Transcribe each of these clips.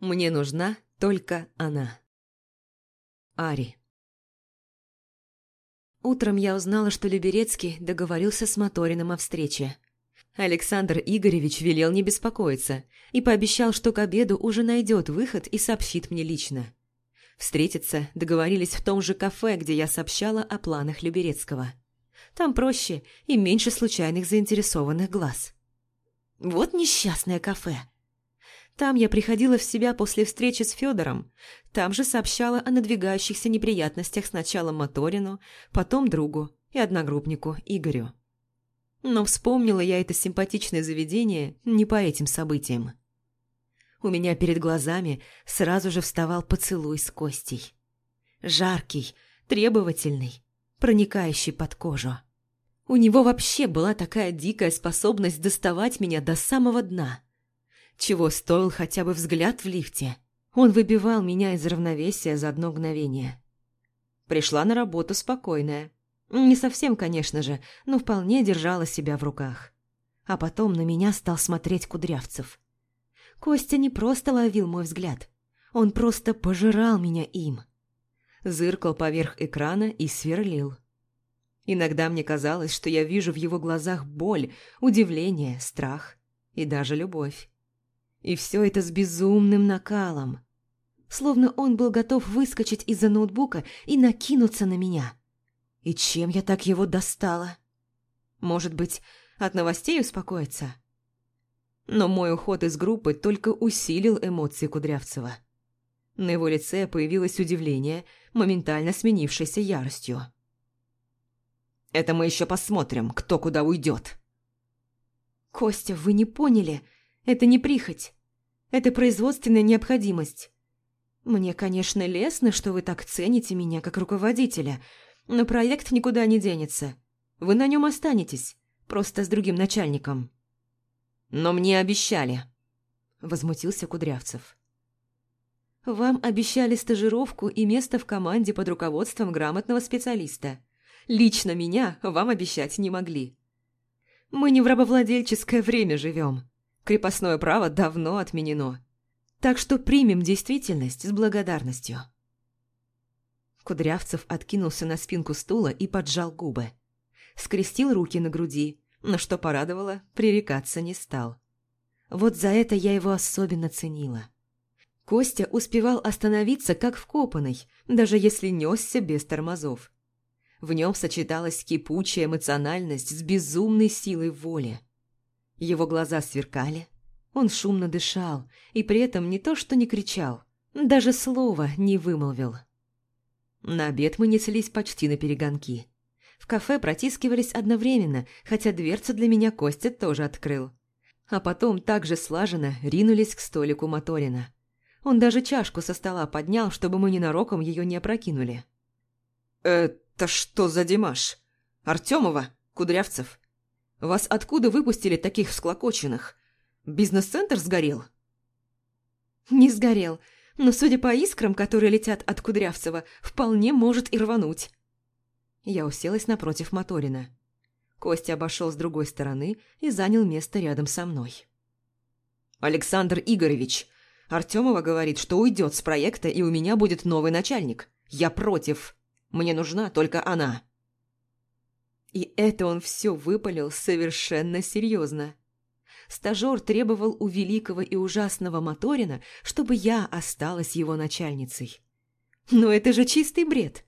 Мне нужна только она. Ари. Утром я узнала, что Люберецкий договорился с Моториным о встрече. Александр Игоревич велел не беспокоиться и пообещал, что к обеду уже найдет выход и сообщит мне лично. Встретиться договорились в том же кафе, где я сообщала о планах Люберецкого. Там проще и меньше случайных заинтересованных глаз. Вот несчастное кафе. Там я приходила в себя после встречи с Федором. Там же сообщала о надвигающихся неприятностях сначала Моторину, потом другу и одногруппнику Игорю. Но вспомнила я это симпатичное заведение не по этим событиям. У меня перед глазами сразу же вставал поцелуй с Костей. Жаркий, требовательный, проникающий под кожу. У него вообще была такая дикая способность доставать меня до самого дна. Чего стоил хотя бы взгляд в лифте. Он выбивал меня из равновесия за одно мгновение. Пришла на работу спокойная. Не совсем, конечно же, но вполне держала себя в руках. А потом на меня стал смотреть Кудрявцев. Костя не просто ловил мой взгляд. Он просто пожирал меня им. Зыркал поверх экрана и сверлил. Иногда мне казалось, что я вижу в его глазах боль, удивление, страх и даже любовь. И все это с безумным накалом. Словно он был готов выскочить из-за ноутбука и накинуться на меня. И чем я так его достала? Может быть, от новостей успокоиться? Но мой уход из группы только усилил эмоции Кудрявцева. На его лице появилось удивление, моментально сменившееся яростью. Это мы еще посмотрим, кто куда уйдет. Костя, вы не поняли. Это не прихоть. Это производственная необходимость. Мне, конечно, лестно, что вы так цените меня как руководителя, но проект никуда не денется. Вы на нем останетесь, просто с другим начальником. Но мне обещали. Возмутился Кудрявцев. Вам обещали стажировку и место в команде под руководством грамотного специалиста. Лично меня вам обещать не могли. Мы не в рабовладельческое время живем. Крепостное право давно отменено. Так что примем действительность с благодарностью. Кудрявцев откинулся на спинку стула и поджал губы. Скрестил руки на груди, но что порадовало, пререкаться не стал. Вот за это я его особенно ценила. Костя успевал остановиться как вкопанный, даже если несся без тормозов. В нем сочеталась кипучая эмоциональность с безумной силой воли. Его глаза сверкали, он шумно дышал и при этом не то что не кричал, даже слова не вымолвил. На обед мы неслись почти на перегонки. В кафе протискивались одновременно, хотя дверцу для меня Костя тоже открыл. А потом также слаженно ринулись к столику Моторина. Он даже чашку со стола поднял, чтобы мы ненароком ее не опрокинули. «Это «Это что за Димаш? Артемова? Кудрявцев? Вас откуда выпустили таких всклокоченных? Бизнес-центр сгорел?» «Не сгорел, но, судя по искрам, которые летят от Кудрявцева, вполне может и рвануть». Я уселась напротив Моторина. Костя обошел с другой стороны и занял место рядом со мной. «Александр Игоревич, Артемова говорит, что уйдет с проекта, и у меня будет новый начальник. Я против!» Мне нужна только она». И это он все выпалил совершенно серьезно. Стажер требовал у великого и ужасного Моторина, чтобы я осталась его начальницей. Но это же чистый бред.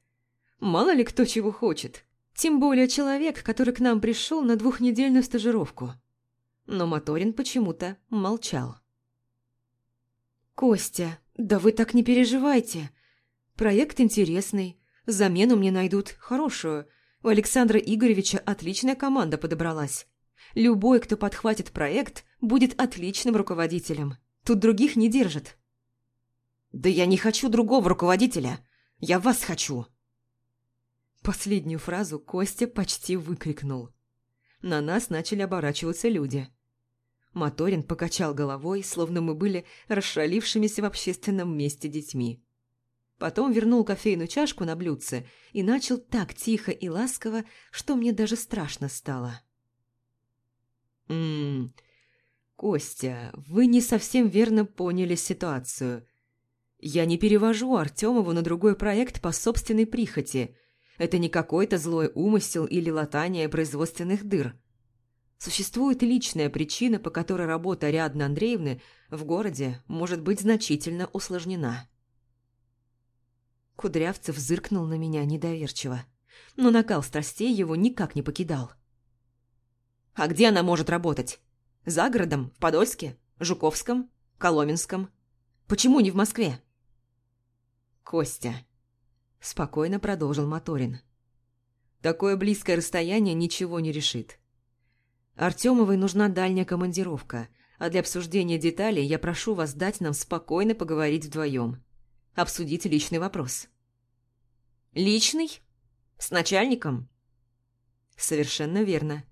Мало ли кто чего хочет. Тем более человек, который к нам пришел на двухнедельную стажировку. Но Моторин почему-то молчал. «Костя, да вы так не переживайте. Проект интересный, Замену мне найдут хорошую. У Александра Игоревича отличная команда подобралась. Любой, кто подхватит проект, будет отличным руководителем. Тут других не держат. «Да я не хочу другого руководителя. Я вас хочу!» Последнюю фразу Костя почти выкрикнул. На нас начали оборачиваться люди. Моторин покачал головой, словно мы были расшалившимися в общественном месте детьми. Потом вернул кофейную чашку на блюдце и начал так тихо и ласково, что мне даже страшно стало. «Ммм, «Костя, вы не совсем верно поняли ситуацию. Я не перевожу Артемову на другой проект по собственной прихоти. Это не какой-то злой умысел или латание производственных дыр. Существует личная причина, по которой работа Ариадны Андреевны в городе может быть значительно усложнена». Кудрявцев зыркнул на меня недоверчиво, но накал страстей его никак не покидал. «А где она может работать? За городом? В Подольске? Жуковском? Коломенском? Почему не в Москве?» «Костя», – спокойно продолжил Моторин. «Такое близкое расстояние ничего не решит. Артемовой нужна дальняя командировка, а для обсуждения деталей я прошу вас дать нам спокойно поговорить вдвоем. Обсудить личный вопрос». «Личный? С начальником?» «Совершенно верно.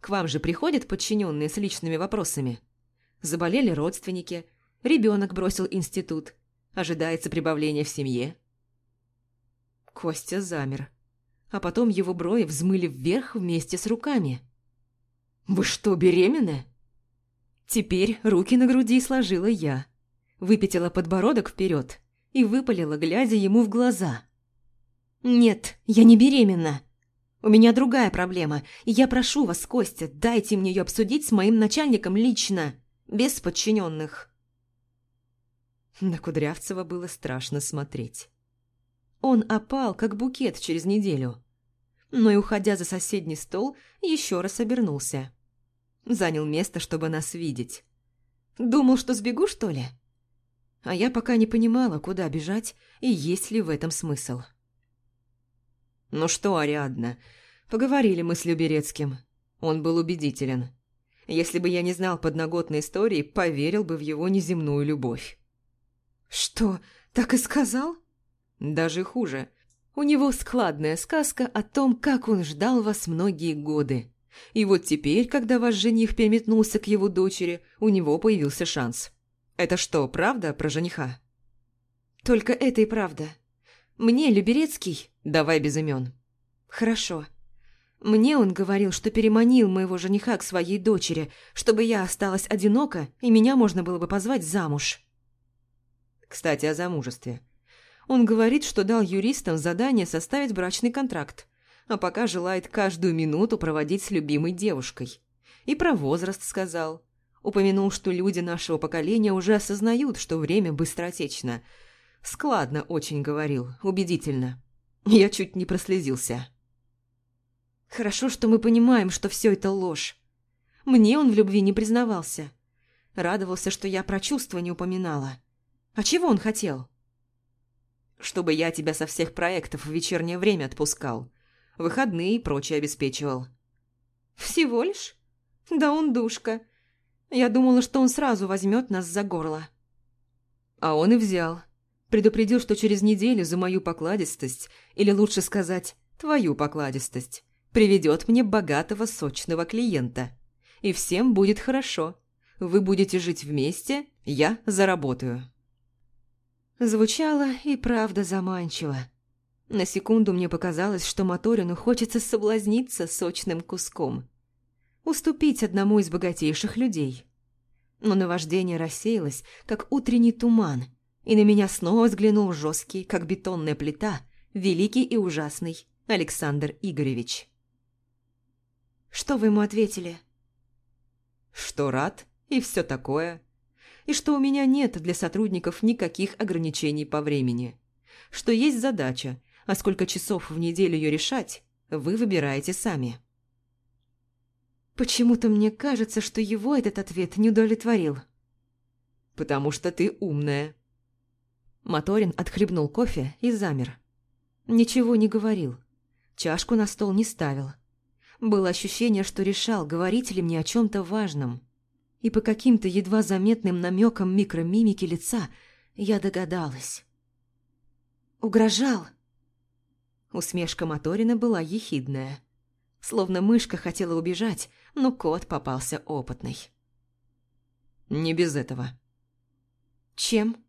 К вам же приходят подчиненные с личными вопросами. Заболели родственники, ребенок бросил институт, ожидается прибавление в семье». Костя замер, а потом его брови взмыли вверх вместе с руками. «Вы что, беременны?» Теперь руки на груди сложила я, выпятила подбородок вперед и выпалила, глядя ему в глаза. «Нет, я не беременна. У меня другая проблема, и я прошу вас, Костя, дайте мне ее обсудить с моим начальником лично, без подчиненных». На Кудрявцева было страшно смотреть. Он опал, как букет через неделю. Но и, уходя за соседний стол, еще раз обернулся. Занял место, чтобы нас видеть. Думал, что сбегу, что ли? А я пока не понимала, куда бежать и есть ли в этом смысл. «Ну что, Ариадна, поговорили мы с Люберецким. Он был убедителен. Если бы я не знал подноготной истории, поверил бы в его неземную любовь». «Что, так и сказал?» «Даже хуже. У него складная сказка о том, как он ждал вас многие годы. И вот теперь, когда ваш жених переметнулся к его дочери, у него появился шанс. Это что, правда про жениха?» «Только это и правда. Мне Люберецкий Давай без имен. Хорошо. Мне он говорил, что переманил моего жениха к своей дочери, чтобы я осталась одинока, и меня можно было бы позвать замуж. Кстати, о замужестве. Он говорит, что дал юристам задание составить брачный контракт, а пока желает каждую минуту проводить с любимой девушкой. И про возраст сказал. Упомянул, что люди нашего поколения уже осознают, что время быстротечно. Складно очень говорил, убедительно. Я чуть не прослезился. Хорошо, что мы понимаем, что все это ложь. Мне он в любви не признавался. Радовался, что я про чувства не упоминала. А чего он хотел? Чтобы я тебя со всех проектов в вечернее время отпускал. Выходные и прочее обеспечивал. Всего лишь? Да он душка. Я думала, что он сразу возьмет нас за горло. А он и взял. Предупредил, что через неделю за мою покладистость, или лучше сказать, твою покладистость, приведет мне богатого сочного клиента. И всем будет хорошо. Вы будете жить вместе, я заработаю. Звучало и правда заманчиво. На секунду мне показалось, что Моторину хочется соблазниться сочным куском. Уступить одному из богатейших людей. Но наваждение рассеялось, как утренний туман – и на меня снова взглянул жесткий, как бетонная плита, великий и ужасный Александр Игоревич. «Что вы ему ответили?» «Что рад и все такое. И что у меня нет для сотрудников никаких ограничений по времени. Что есть задача, а сколько часов в неделю ее решать, вы выбираете сами». Почему-то мне кажется, что его этот ответ не удовлетворил. «Потому что ты умная», Моторин отхлебнул кофе и замер. Ничего не говорил. Чашку на стол не ставил. Было ощущение, что решал, говорить ли мне о чем-то важном. И по каким-то едва заметным намекам микромимики лица я догадалась. «Угрожал!» Усмешка Моторина была ехидная. Словно мышка хотела убежать, но кот попался опытный. «Не без этого». «Чем?»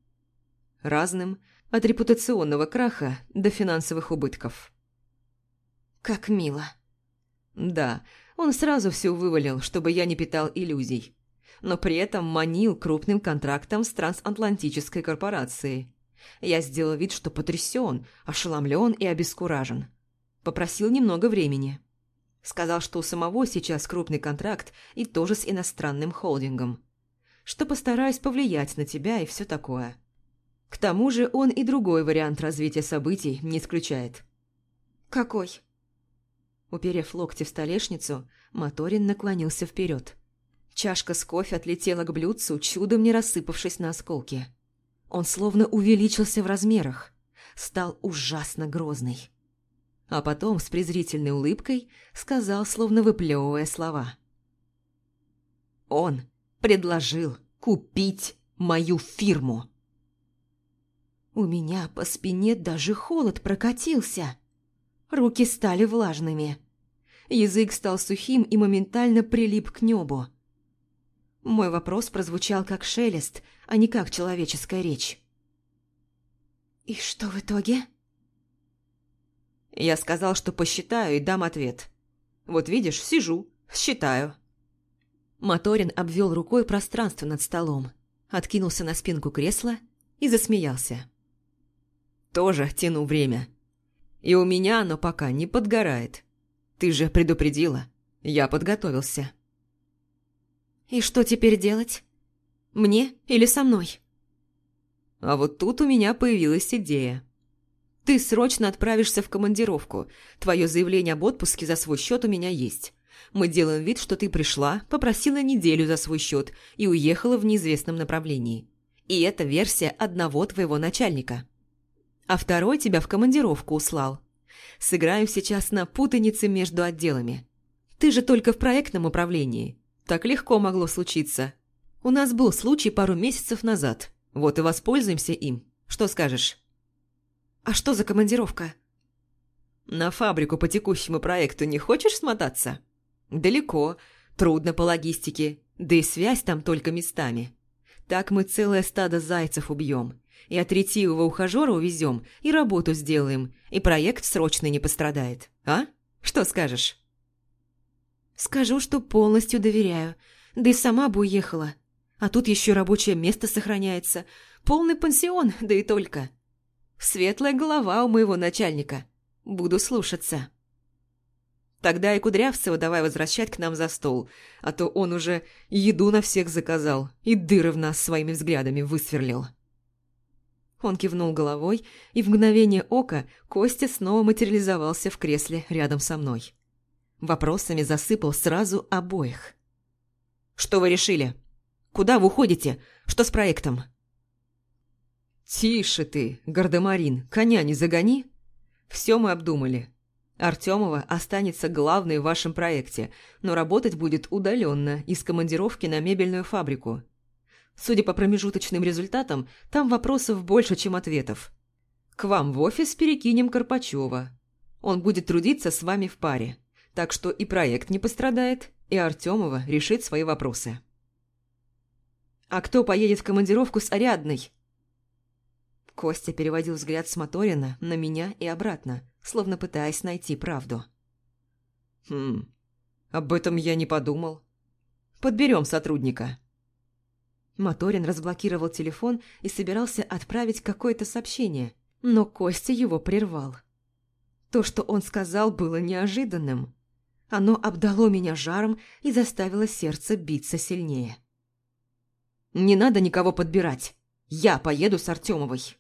Разным, от репутационного краха до финансовых убытков. Как мило. Да, он сразу все вывалил, чтобы я не питал иллюзий. но при этом манил крупным контрактом с трансатлантической корпорацией. Я сделал вид, что потрясен, ошеломлен и обескуражен. Попросил немного времени. Сказал, что у самого сейчас крупный контракт и тоже с иностранным холдингом. Что постараюсь повлиять на тебя и все такое. К тому же он и другой вариант развития событий не исключает. «Какой?» Уперев локти в столешницу, Моторин наклонился вперед. Чашка с кофе отлетела к блюдцу, чудом не рассыпавшись на осколки. Он словно увеличился в размерах, стал ужасно грозный. А потом с презрительной улыбкой сказал, словно выплевывая слова. «Он предложил купить мою фирму!» У меня по спине даже холод прокатился. Руки стали влажными. Язык стал сухим и моментально прилип к небу. Мой вопрос прозвучал как шелест, а не как человеческая речь. «И что в итоге?» Я сказал, что посчитаю и дам ответ. Вот видишь, сижу, считаю. Моторин обвел рукой пространство над столом, откинулся на спинку кресла и засмеялся. Тоже тяну время. И у меня оно пока не подгорает. Ты же предупредила. Я подготовился. И что теперь делать? Мне или со мной? А вот тут у меня появилась идея. Ты срочно отправишься в командировку. Твое заявление об отпуске за свой счет у меня есть. Мы делаем вид, что ты пришла, попросила неделю за свой счет и уехала в неизвестном направлении. И это версия одного твоего начальника. А второй тебя в командировку услал. Сыграем сейчас на путанице между отделами. Ты же только в проектном управлении. Так легко могло случиться. У нас был случай пару месяцев назад. Вот и воспользуемся им. Что скажешь? А что за командировка? На фабрику по текущему проекту не хочешь смотаться? Далеко, трудно по логистике, да и связь там только местами. Так мы целое стадо зайцев убьем. И от ретивого ухажера увезем, и работу сделаем, и проект срочно не пострадает. А? Что скажешь? Скажу, что полностью доверяю. Да и сама бы уехала. А тут еще рабочее место сохраняется. Полный пансион, да и только. Светлая голова у моего начальника. Буду слушаться. Тогда и Кудрявцева давай возвращать к нам за стол, а то он уже еду на всех заказал и дыры в нас своими взглядами высверлил. Он кивнул головой, и в мгновение ока Костя снова материализовался в кресле рядом со мной. Вопросами засыпал сразу обоих. «Что вы решили? Куда вы уходите? Что с проектом?» «Тише ты, гардемарин, коня не загони!» «Все мы обдумали. Артемова останется главной в вашем проекте, но работать будет удаленно, из командировки на мебельную фабрику. Судя по промежуточным результатам, там вопросов больше, чем ответов. К вам в офис перекинем Карпачева. Он будет трудиться с вами в паре. Так что и проект не пострадает, и Артемова решит свои вопросы. «А кто поедет в командировку с Ариадной?» Костя переводил взгляд с Моторина на меня и обратно, словно пытаясь найти правду. «Хм, об этом я не подумал. Подберем сотрудника». Моторин разблокировал телефон и собирался отправить какое-то сообщение, но Костя его прервал. То, что он сказал, было неожиданным. Оно обдало меня жаром и заставило сердце биться сильнее. «Не надо никого подбирать. Я поеду с Артемовой».